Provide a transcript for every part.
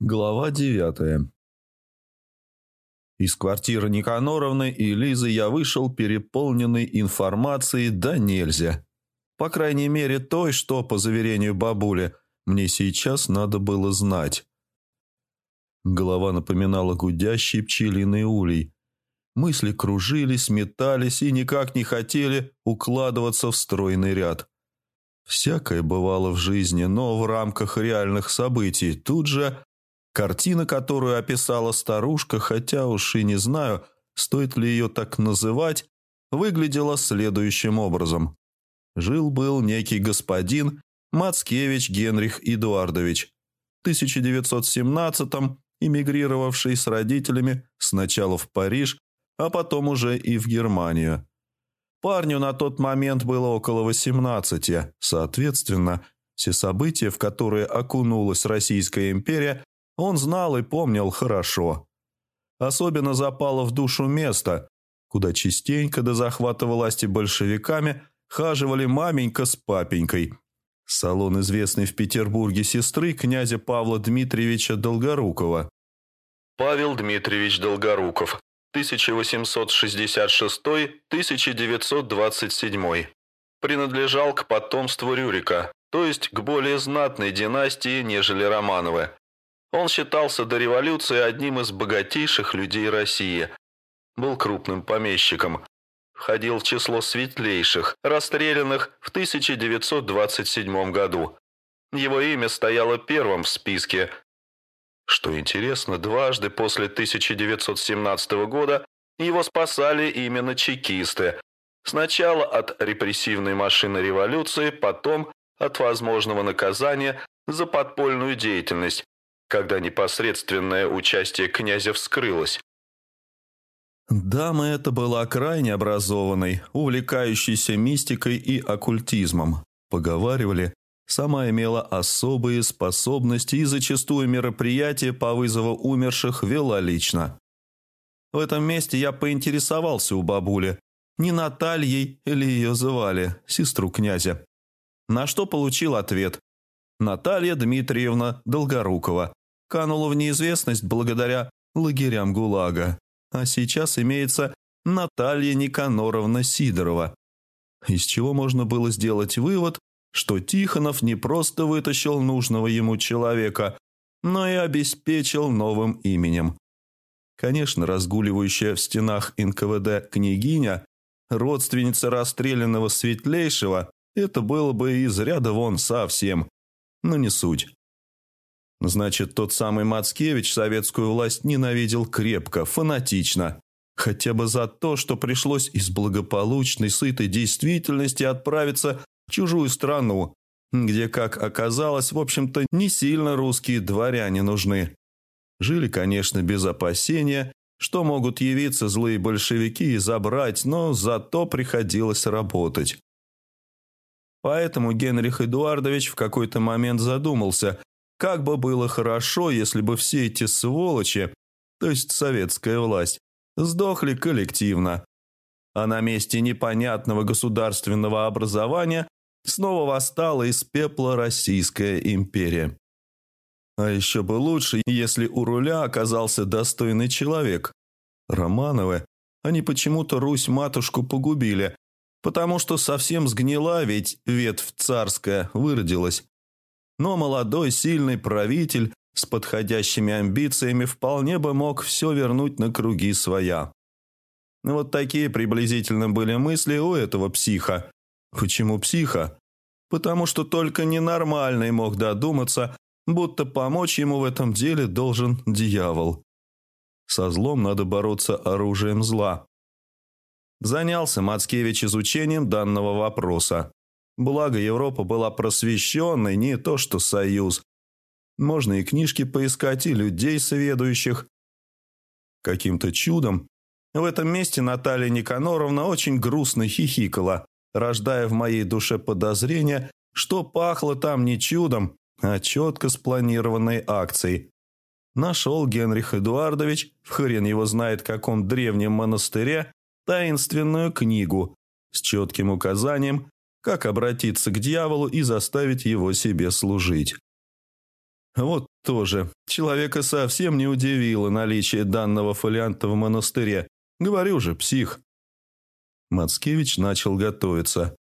Глава девятая Из квартиры Никаноровны и Лизы я вышел переполненный информацией да нельзя. По крайней мере той, что, по заверению бабули, мне сейчас надо было знать. Голова напоминала гудящий пчелиный улей. Мысли кружились, метались и никак не хотели укладываться в стройный ряд. Всякое бывало в жизни, но в рамках реальных событий. Тут же Картина, которую описала старушка, хотя уж и не знаю, стоит ли ее так называть, выглядела следующим образом. Жил-был некий господин Мацкевич Генрих Эдуардович, в 1917-м эмигрировавший с родителями сначала в Париж, а потом уже и в Германию. Парню на тот момент было около 18, соответственно, все события, в которые окунулась Российская империя, он знал и помнил хорошо. Особенно запало в душу место, куда частенько до захвата власти большевиками хаживали маменька с папенькой. Салон известный в Петербурге сестры князя Павла Дмитриевича Долгорукова. Павел Дмитриевич Долгоруков, 1866-1927. Принадлежал к потомству Рюрика, то есть к более знатной династии, нежели Романовы. Он считался до революции одним из богатейших людей России. Был крупным помещиком. Входил в число светлейших, расстрелянных в 1927 году. Его имя стояло первым в списке. Что интересно, дважды после 1917 года его спасали именно чекисты. Сначала от репрессивной машины революции, потом от возможного наказания за подпольную деятельность, когда непосредственное участие князя вскрылось. Дама эта была крайне образованной, увлекающейся мистикой и оккультизмом. Поговаривали, сама имела особые способности и зачастую мероприятия по вызову умерших вела лично. В этом месте я поинтересовался у бабули, не Натальей или ее звали, сестру князя. На что получил ответ. Наталья Дмитриевна Долгорукова, канула в неизвестность благодаря лагерям ГУЛАГа, а сейчас имеется Наталья Никаноровна Сидорова. Из чего можно было сделать вывод, что Тихонов не просто вытащил нужного ему человека, но и обеспечил новым именем. Конечно, разгуливающая в стенах НКВД княгиня, родственница расстрелянного Светлейшего, это было бы из ряда вон совсем, но не суть. Значит, тот самый Мацкевич советскую власть ненавидел крепко, фанатично. Хотя бы за то, что пришлось из благополучной, сытой действительности отправиться в чужую страну, где, как оказалось, в общем-то, не сильно русские дворяне нужны. Жили, конечно, без опасения, что могут явиться злые большевики и забрать, но зато приходилось работать. Поэтому Генрих Эдуардович в какой-то момент задумался, как бы было хорошо, если бы все эти сволочи, то есть советская власть, сдохли коллективно. А на месте непонятного государственного образования снова восстала из пепла Российская империя. А еще бы лучше, если у руля оказался достойный человек. Романовы, они почему-то Русь-матушку погубили, потому что совсем сгнила, ведь ветвь царская выродилась но молодой сильный правитель с подходящими амбициями вполне бы мог все вернуть на круги своя. Вот такие приблизительно были мысли у этого психа. Почему психа? Потому что только ненормальный мог додуматься, будто помочь ему в этом деле должен дьявол. Со злом надо бороться оружием зла. Занялся Мацкевич изучением данного вопроса. Благо, Европа была просвещенной, не то что Союз. Можно и книжки поискать, и людей сведущих. Каким-то чудом в этом месте Наталья Никаноровна очень грустно хихикала, рождая в моей душе подозрение, что пахло там не чудом, а четко спланированной акцией. Нашел Генрих Эдуардович, в хрен его знает каком древнем монастыре, таинственную книгу с четким указанием, как обратиться к дьяволу и заставить его себе служить. Вот тоже. Человека совсем не удивило наличие данного фолианта в монастыре. Говорю же, псих. Мацкевич начал готовиться.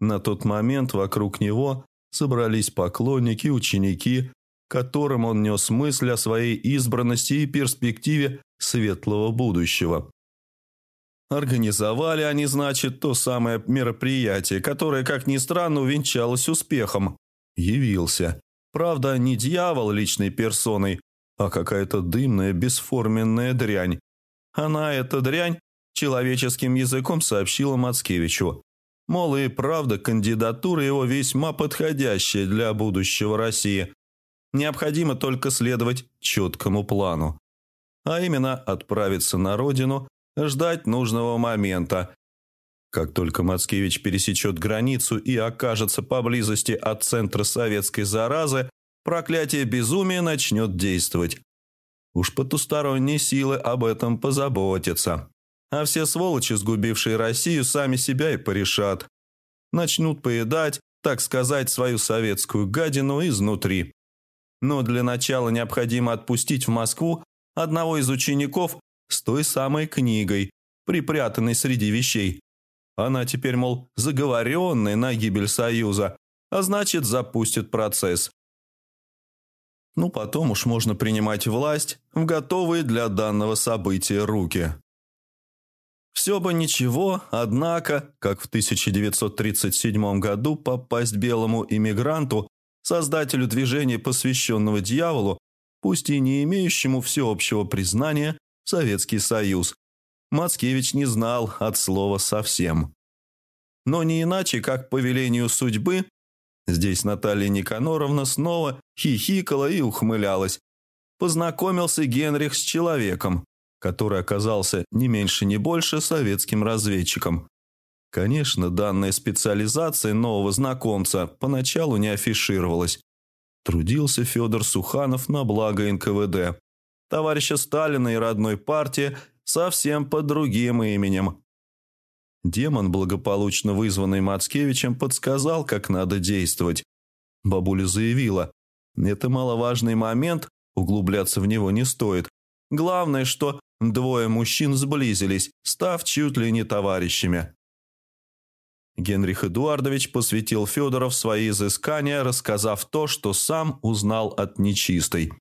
На тот момент вокруг него собрались поклонники, ученики, которым он нес мысль о своей избранности и перспективе светлого будущего. Организовали они, значит, то самое мероприятие, которое, как ни странно, увенчалось успехом. Явился. Правда, не дьявол личной персоной, а какая-то дымная бесформенная дрянь. Она, эта дрянь, человеческим языком сообщила Мацкевичу. Мол, и правда, кандидатура его весьма подходящая для будущего России. Необходимо только следовать четкому плану. А именно отправиться на родину, ждать нужного момента. Как только Мацкевич пересечет границу и окажется поблизости от центра советской заразы, проклятие безумия начнет действовать. Уж потусторонние силы об этом позаботятся. А все сволочи, сгубившие Россию, сами себя и порешат. Начнут поедать, так сказать, свою советскую гадину изнутри. Но для начала необходимо отпустить в Москву одного из учеников с той самой книгой, припрятанной среди вещей. Она теперь, мол, заговоренная на гибель Союза, а значит, запустит процесс. Ну, потом уж можно принимать власть в готовые для данного события руки. Все бы ничего, однако, как в 1937 году попасть белому иммигранту, создателю движения, посвященного дьяволу, пусть и не имеющему всеобщего признания, Советский Союз, Мацкевич не знал от слова совсем. Но не иначе, как по велению судьбы, здесь Наталья Никаноровна снова хихикала и ухмылялась, познакомился Генрих с человеком, который оказался не меньше, не больше советским разведчиком. Конечно, данная специализация нового знакомца поначалу не афишировалась. Трудился Федор Суханов на благо НКВД. Товарища Сталина и родной партии совсем под другим именем. Демон, благополучно вызванный Мацкевичем, подсказал, как надо действовать. Бабуля заявила, это маловажный момент, углубляться в него не стоит. Главное, что Двое мужчин сблизились, став чуть ли не товарищами. Генрих Эдуардович посвятил Федоров свои изыскания, рассказав то, что сам узнал от нечистой.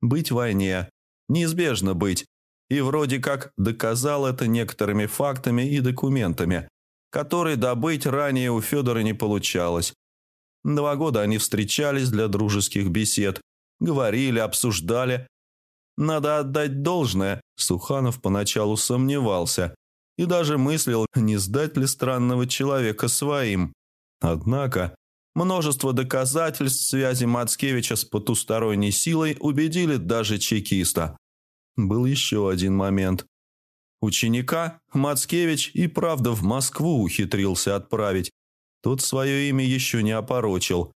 Быть в войне. Неизбежно быть. И вроде как доказал это некоторыми фактами и документами, которые добыть ранее у Федора не получалось. Два года они встречались для дружеских бесед, говорили, обсуждали, надо отдать должное, Суханов поначалу сомневался и даже мыслил, не сдать ли странного человека своим. Однако множество доказательств связи Мацкевича с потусторонней силой убедили даже чекиста. Был еще один момент. Ученика Мацкевич и правда в Москву ухитрился отправить. Тот свое имя еще не опорочил.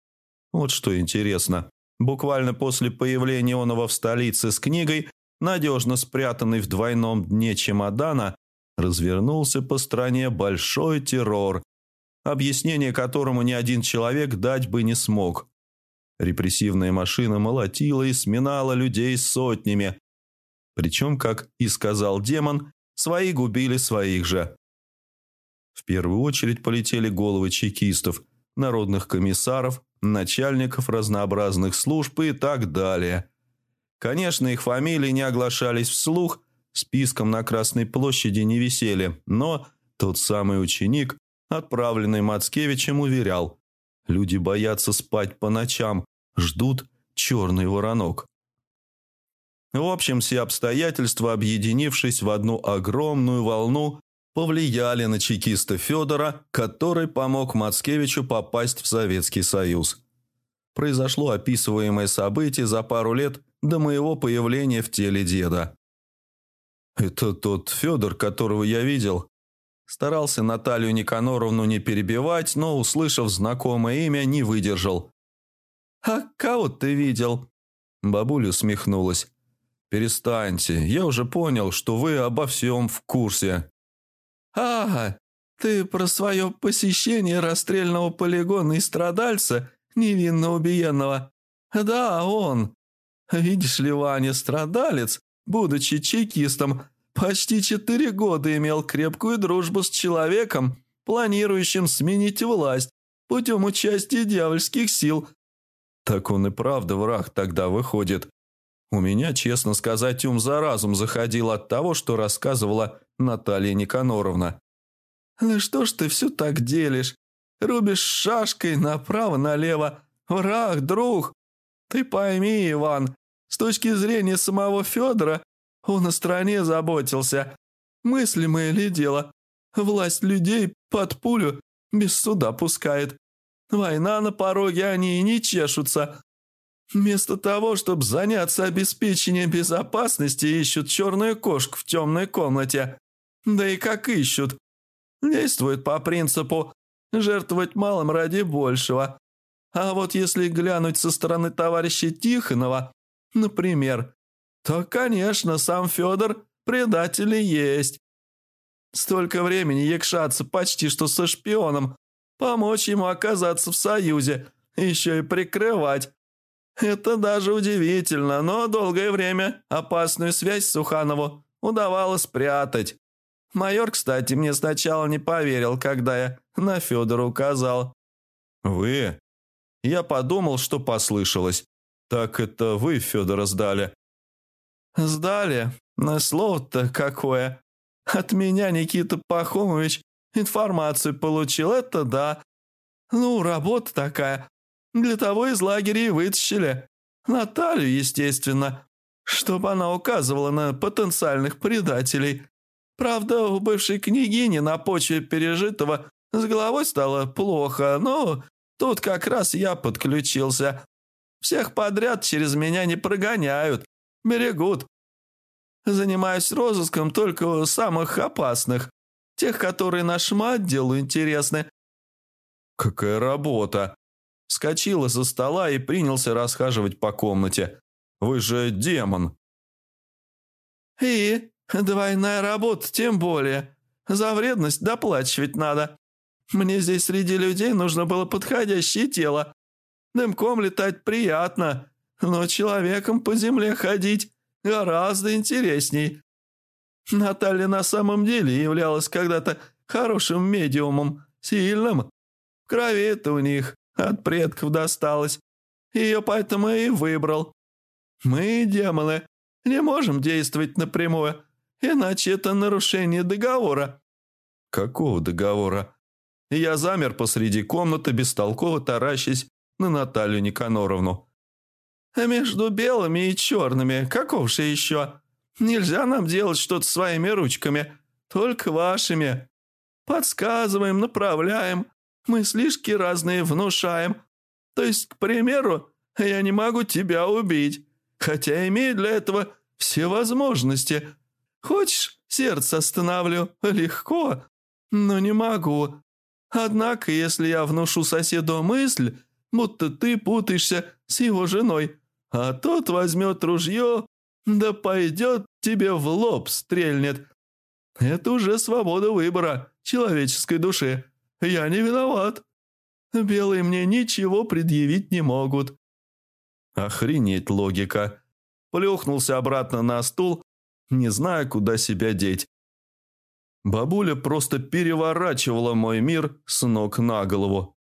Вот что интересно. Буквально после появления Онова в столице с книгой, надежно спрятанный в двойном дне чемодана, развернулся по стране большой террор, объяснение которому ни один человек дать бы не смог. Репрессивная машина молотила и сминала людей сотнями. Причем, как и сказал демон, свои губили своих же. В первую очередь полетели головы чекистов, народных комиссаров, начальников разнообразных служб и так далее. Конечно, их фамилии не оглашались вслух, списком на Красной площади не висели, но тот самый ученик, отправленный Мацкевичем, уверял, люди боятся спать по ночам, ждут черный воронок. В общем, все обстоятельства, объединившись в одну огромную волну, повлияли на чекиста Федора, который помог Мацкевичу попасть в Советский Союз. Произошло описываемое событие за пару лет до моего появления в теле деда. «Это тот Федор, которого я видел?» Старался Наталью Никаноровну не перебивать, но, услышав знакомое имя, не выдержал. «А кого ты видел?» Бабуля усмехнулась. «Перестаньте, я уже понял, что вы обо всем в курсе. «Ага, ты про свое посещение расстрельного полигона и страдальца, невинно убиенного. Да, он. Видишь ли, Ваня, страдалец, будучи чекистом, почти четыре года имел крепкую дружбу с человеком, планирующим сменить власть путем участия дьявольских сил. Так он и правда враг тогда выходит. У меня, честно сказать, ум за разум заходил от того, что рассказывала Наталья Никаноровна. «Ну что ж ты все так делишь? Рубишь шашкой направо-налево. Враг, друг. Ты пойми, Иван, с точки зрения самого Федора, он о стране заботился. Мыслимое ли дело? Власть людей под пулю без суда пускает. Война на пороге, они и не чешутся. Вместо того, чтобы заняться обеспечением безопасности, ищут черную кошку в темной комнате. Да и как ищут. Действуют по принципу жертвовать малым ради большего. А вот если глянуть со стороны товарища Тихонова, например, то, конечно, сам Федор предатель и есть. Столько времени якшаться почти что со шпионом, помочь ему оказаться в союзе, еще и прикрывать. Это даже удивительно, но долгое время опасную связь с Суханову удавалось спрятать. Майор, кстати, мне сначала не поверил, когда я на Федора указал. «Вы?» Я подумал, что послышалось. «Так это вы Федора сдали?» «Сдали? На слово-то какое. От меня Никита Пахомович информацию получил, это да. Ну, работа такая. Для того из лагеря и вытащили. Наталью, естественно, чтобы она указывала на потенциальных предателей. Правда, у бывшей княгини на почве пережитого с головой стало плохо, но тут как раз я подключился. Всех подряд через меня не прогоняют, берегут. Занимаюсь розыском только самых опасных, тех, которые нашему отделу интересны. Какая работа! Скочила со стола и принялся расхаживать по комнате. Вы же демон. И двойная работа тем более. За вредность доплачивать надо. Мне здесь среди людей нужно было подходящее тело. Дымком летать приятно, но человеком по земле ходить гораздо интересней. Наталья на самом деле являлась когда-то хорошим медиумом, сильным. В крови это у них от предков досталось. Ее поэтому и выбрал. Мы, демоны, не можем действовать напрямую, иначе это нарушение договора». «Какого договора?» Я замер посреди комнаты, бестолково таращась на Наталью Никаноровну. А между белыми и черными, каков же еще? Нельзя нам делать что-то своими ручками, только вашими. Подсказываем, направляем, мыслишки разные внушаем. То есть, к примеру, я не могу тебя убить, хотя имею для этого все возможности. Хочешь, сердце остановлю? Легко, но не могу. Однако, если я внушу соседу мысль, будто ты путаешься с его женой, а тот возьмет ружье, да пойдет тебе в лоб стрельнет. Это уже свобода выбора человеческой души. Я не виноват. Белые мне ничего предъявить не могут». Охренеть логика. Плюхнулся обратно на стул, не зная, куда себя деть. Бабуля просто переворачивала мой мир с ног на голову.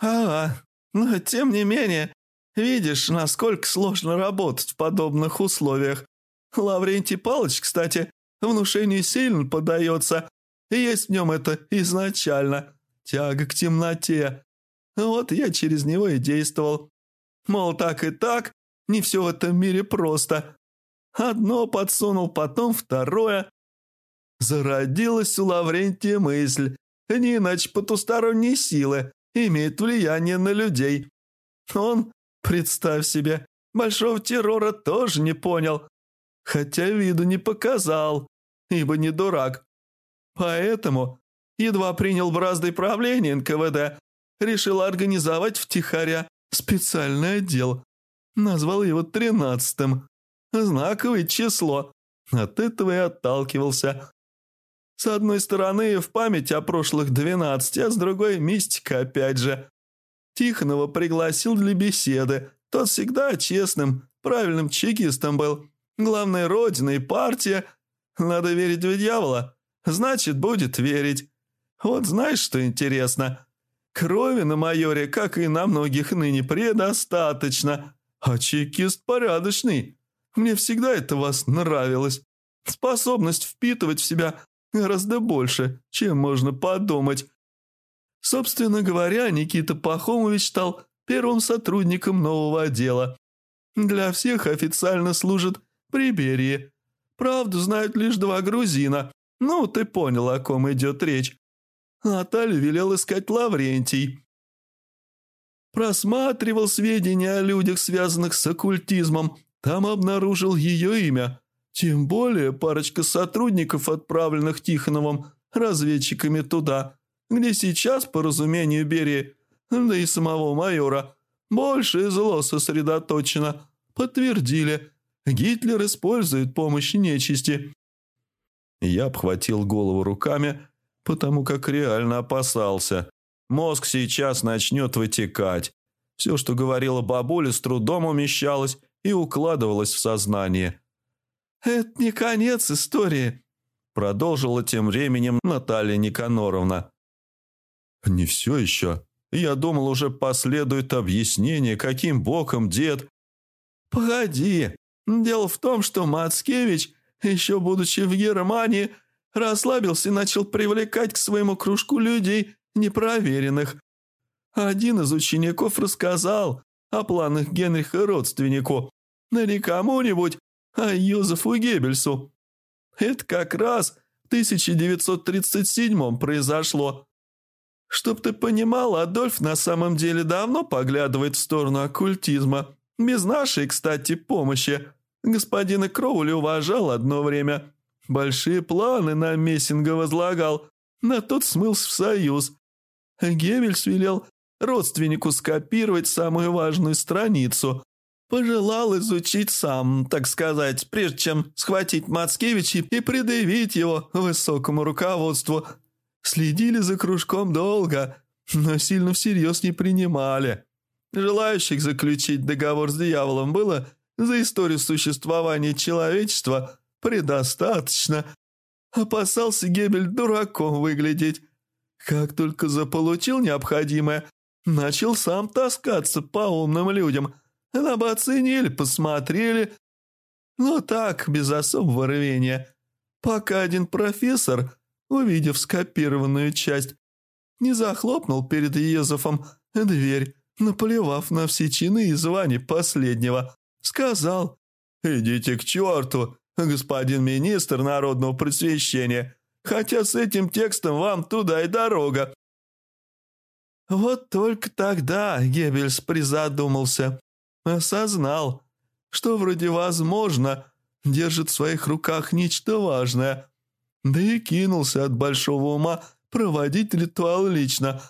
«А, но тем не менее, Видишь, насколько сложно работать в подобных условиях. Лаврентий Палыч, кстати, внушению сильно подается. Есть в нем это изначально. Тяга к темноте. Вот я через него и действовал. Мол, так и так, не все в этом мире просто. Одно подсунул, потом второе. Зародилась у Лаврентия мысль. Не иначе потусторонние силы имеют влияние на людей. Он Представь себе, большого террора тоже не понял, хотя виду не показал, ибо не дурак. Поэтому едва принял бразды правления НКВД, решил организовать втихаря специальный отдел. Назвал его тринадцатым. Знаковое число. От этого и отталкивался. С одной стороны, в память о прошлых двенадцати, а с другой – мистика опять же. Тихонова пригласил для беседы, Тот всегда честным, правильным чекистом был. Главное, родина и партия. Надо верить в дьявола. Значит, будет верить. Вот знаешь, что интересно? Крови на майоре, как и на многих ныне, предостаточно. А чекист порядочный. Мне всегда это вас нравилось. Способность впитывать в себя гораздо больше, чем можно подумать. Собственно говоря, Никита Пахомович стал первым сотрудником нового отдела. Для всех официально служит при. Правду знают лишь два грузина. Ну, ты понял, о ком идет речь. Наталья велел искать Лаврентий. Просматривал сведения о людях, связанных с оккультизмом. Там обнаружил ее имя. Тем более парочка сотрудников, отправленных Тихоновым разведчиками туда, где сейчас, по разумению Берии, да и самого майора, большее зло сосредоточено, подтвердили, Гитлер использует помощь нечисти. Я обхватил голову руками, потому как реально опасался. Мозг сейчас начнет вытекать. Все, что говорила бабуля, с трудом умещалось и укладывалось в сознание. «Это не конец истории», — продолжила тем временем Наталья Никаноровна. «Не все еще. Я думал, уже последует объяснение, каким боком дед...» «Погоди. Дело в том, что Мацкевич, еще будучи в Германии, расслабился и начал привлекать к своему кружку людей непроверенных. Один из учеников рассказал о планах Генриха родственнику, но не кому-нибудь, а Юзефу Геббельсу. Это как раз в 1937 произошло. Чтоб ты понимал, Адольф на самом деле давно поглядывает в сторону оккультизма. Без нашей, кстати, помощи. Господина Кроули уважал одно время. Большие планы на Мессинга возлагал. На тот смылся в Союз. Геббельс велел родственнику скопировать самую важную страницу. Пожелал изучить сам, так сказать, прежде чем схватить Мацкевича и предъявить его высокому руководству – Следили за кружком долго, но сильно всерьез не принимали. Желающих заключить договор с дьяволом было за историю существования человечества предостаточно. Опасался Гебель дураком выглядеть. Как только заполучил необходимое, начал сам таскаться по умным людям. Нам оценили, посмотрели. Но так, без особого рвения. Пока один профессор увидев скопированную часть, не захлопнул перед Езофом дверь, наплевав на все чины и звания последнего. Сказал «Идите к черту, господин министр народного просвещения, хотя с этим текстом вам туда и дорога». Вот только тогда Геббельс призадумался, осознал, что вроде возможно держит в своих руках нечто важное – да и кинулся от большого ума проводить ритуал лично.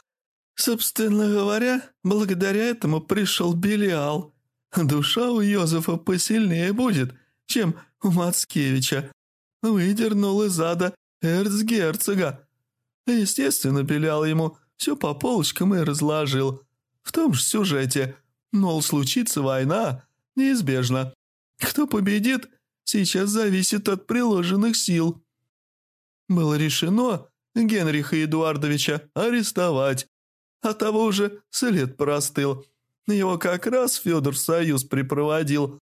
Собственно говоря, благодаря этому пришел Белиал. Душа у Йозефа посильнее будет, чем у Мацкевича. Выдернул из ада эрцгерцога. Естественно, Белиал ему все по полочкам и разложил. В том же сюжете, мол, случится война, неизбежно. Кто победит, сейчас зависит от приложенных сил. Было решено Генриха Эдуардовича арестовать, а того уже след простыл. Его как раз Федор в Союз припроводил.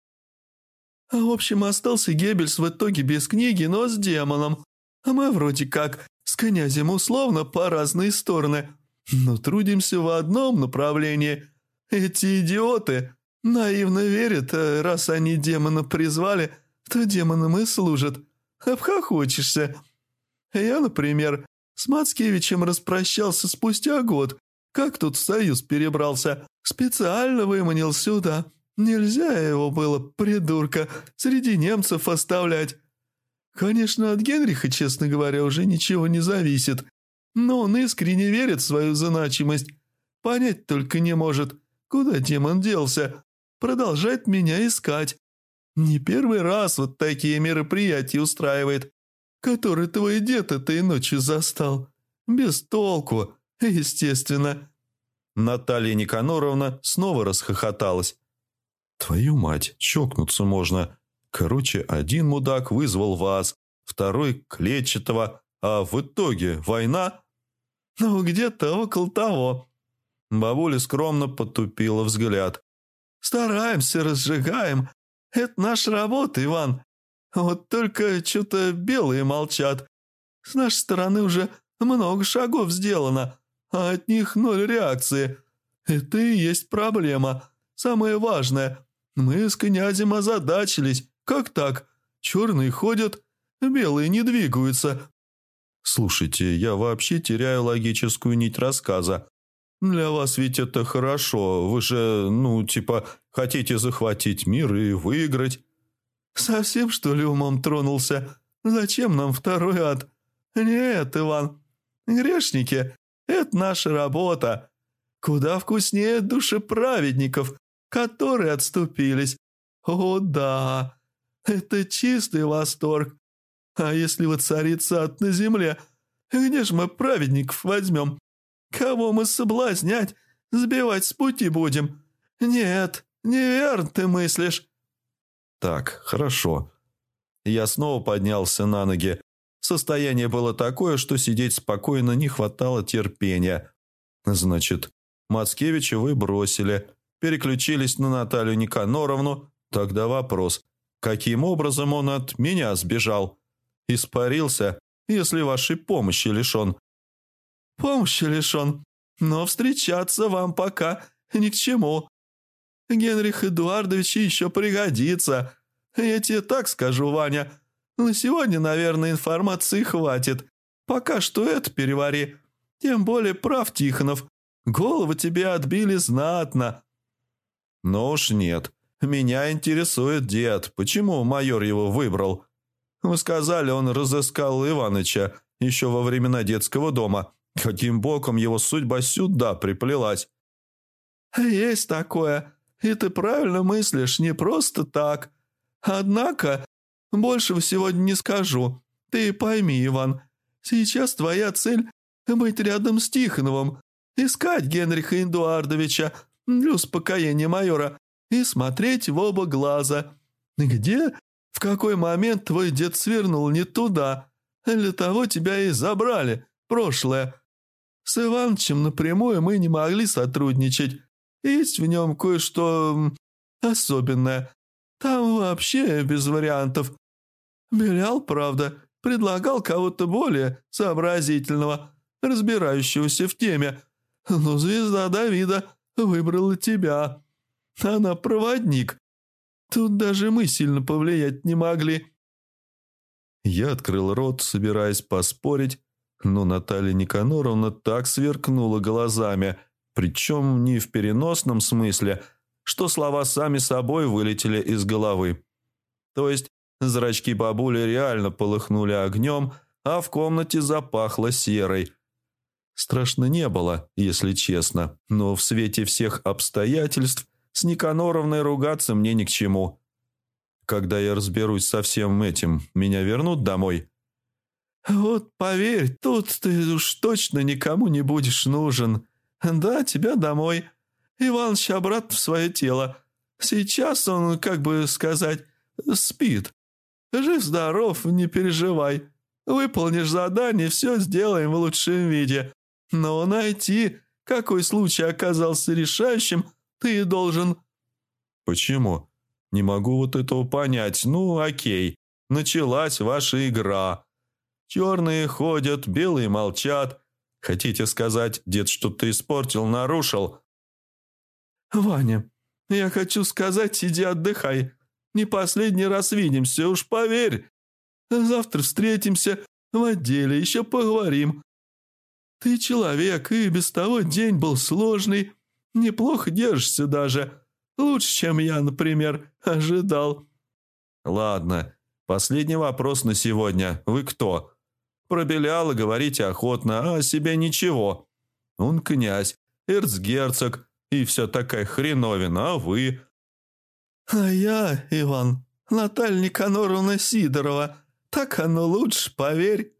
А в общем, остался Геббельс в итоге без книги, но с демоном. А мы вроде как с князем условно по разные стороны, но трудимся в одном направлении. Эти идиоты наивно верят, а раз они демона призвали, то демонам и служат. Обхохочешься. Я, например, с Мацкевичем распрощался спустя год, как тут в Союз перебрался. Специально выманил сюда. Нельзя его было, придурка, среди немцев оставлять. Конечно, от Генриха, честно говоря, уже ничего не зависит. Но он искренне верит в свою значимость. Понять только не может, куда демон делся. Продолжает меня искать. Не первый раз вот такие мероприятия устраивает который твой дед этой ночью застал. Без толку, естественно». Наталья Никаноровна снова расхохоталась. Твою мать, чокнуться можно. Короче, один мудак вызвал вас, второй – клетчатого, а в итоге война? Ну, где-то около того. Бабуля скромно потупила взгляд. Стараемся, разжигаем. Это наша работа, Иван. Вот только что-то белые молчат. С нашей стороны уже много шагов сделано, а от них ноль реакции. Это и есть проблема. Самое важное. Мы с князем озадачились. Как так? Черные ходят, белые не двигаются. Слушайте, я вообще теряю логическую нить рассказа. Для вас ведь это хорошо. Вы же, ну, типа, хотите захватить мир и выиграть. Совсем, что ли, умом тронулся? Зачем нам второй ад? Нет, Иван, грешники – это наша работа. Куда вкуснее души праведников, которые отступились. О да, это чистый восторг. А если воцарится ад на земле, где ж мы праведников возьмем? Кого мы соблазнять, сбивать с пути будем? Нет, неверно ты мыслишь. Так, хорошо. Я снова поднялся на ноги. Состояние было такое, что сидеть спокойно не хватало терпения. Значит, Мацкевича вы бросили, переключились на Наталью Никаноровну. Тогда вопрос, каким образом он от меня сбежал? Испарился, если вашей помощи лишен. Помощи лишен, но встречаться вам пока ни к чему. Генрих Эдуардович еще пригодится. Я тебе так скажу, Ваня. На сегодня, наверное, информации хватит. Пока что это перевари. Тем более прав Тихонов. Голову тебе отбили знатно. Ну уж нет. Меня интересует дед. Почему майор его выбрал? Вы сказали, он разыскал Иваныча еще во времена детского дома. Каким боком его судьба сюда приплелась? «Есть такое. И ты правильно мыслишь, не просто так. Однако, большего сегодня не скажу. Ты пойми, Иван, сейчас твоя цель – быть рядом с Тихоновым, искать Генриха Эдуардовича для успокоения майора и смотреть в оба глаза. Где, в какой момент твой дед свернул не туда? Для того тебя и забрали, прошлое. С Иванычем напрямую мы не могли сотрудничать. Есть в нем кое-что особенное. Там вообще без вариантов. Белял, правда, предлагал кого-то более сообразительного, разбирающегося в теме. Но звезда Давида выбрала тебя. Она проводник. Тут даже мы сильно повлиять не могли. Я открыл рот, собираясь поспорить, но Наталья Никаноровна так сверкнула глазами, причем не в переносном смысле, что слова сами собой вылетели из головы. То есть зрачки бабули реально полыхнули огнем, а в комнате запахло серой. Страшно не было, если честно, но в свете всех обстоятельств с Никаноровной ругаться мне ни к чему. Когда я разберусь со всем этим, меня вернут домой?» «Вот поверь, тут ты уж точно никому не будешь нужен. Да, тебя домой. Иваныч обратно в свое тело. Сейчас он, как бы сказать, спит. Жив-здоров, не переживай. Выполнишь задание, все сделаем в лучшем виде. Но найти, какой случай оказался решающим, ты должен...» «Почему? Не могу вот этого понять. Ну, окей. Началась ваша игра». Черные ходят, белые молчат. Хотите сказать, дед что-то испортил, нарушил?» «Ваня, я хочу сказать, иди отдыхай. Не последний раз видимся, уж поверь. Завтра встретимся в отделе, еще поговорим. Ты человек, и без того день был сложный. Неплохо держишься даже. Лучше, чем я, например, ожидал». «Ладно, последний вопрос на сегодня. Вы кто?» Про Беляла говорите охотно, а о себе ничего. Он князь, эрцгерцог и вся такая хреновина, а вы...» «А я, Иван, Наталья Никаноровна Сидорова. Так оно лучше, поверь».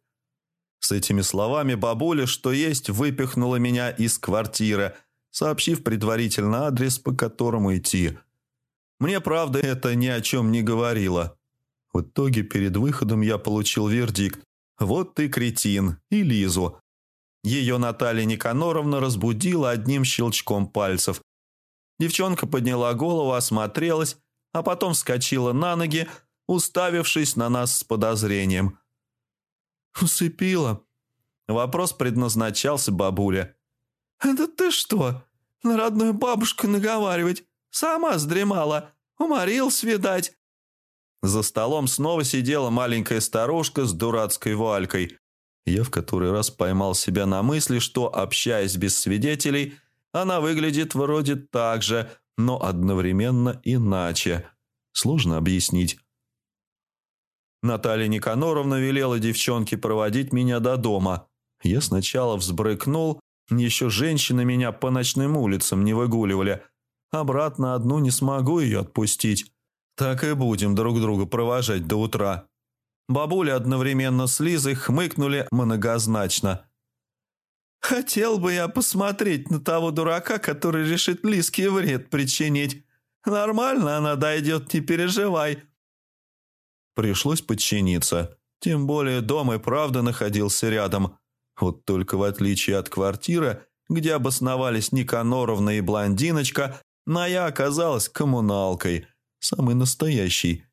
С этими словами бабуля, что есть, выпихнула меня из квартиры, сообщив предварительно адрес, по которому идти. Мне, правда, это ни о чем не говорило. В итоге перед выходом я получил вердикт. Вот ты кретин и Лизу. Ее Наталья Никаноровна разбудила одним щелчком пальцев. Девчонка подняла голову, осмотрелась, а потом вскочила на ноги, уставившись на нас с подозрением. «Усыпила?» Вопрос предназначался бабуле. «Это ты что, на родную бабушку наговаривать? Сама сдремала, уморился, видать». За столом снова сидела маленькая старушка с дурацкой вуалькой. Я в который раз поймал себя на мысли, что, общаясь без свидетелей, она выглядит вроде так же, но одновременно иначе. Сложно объяснить. Наталья Никаноровна велела девчонке проводить меня до дома. Я сначала взбрыкнул, еще женщины меня по ночным улицам не выгуливали. Обратно одну не смогу ее отпустить. Так и будем друг друга провожать до утра. Бабуля одновременно с Лизой хмыкнули многозначно. «Хотел бы я посмотреть на того дурака, который решит Лизке вред причинить. Нормально она дойдет, не переживай». Пришлось подчиниться. Тем более дом и правда находился рядом. Вот только в отличие от квартиры, где обосновались Никаноровна и блондиночка, Ная оказалась коммуналкой, самой настоящей.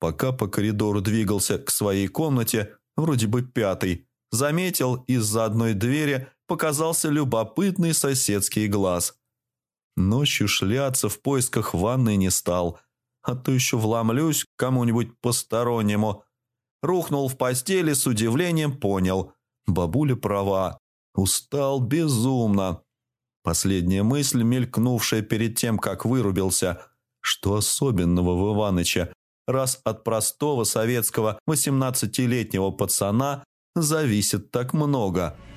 Пока по коридору двигался к своей комнате, вроде бы пятый, заметил из-за одной двери показался любопытный соседский глаз. Ночью шляться в поисках ванной не стал, а то еще вломлюсь к кому-нибудь постороннему. Рухнул в постели, с удивлением понял. Бабуля права. Устал безумно. Последняя мысль, мелькнувшая перед тем, как вырубился. Что особенного в Иваныча, раз от простого советского 18-летнего пацана зависит так много –